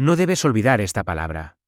No debes olvidar esta palabra.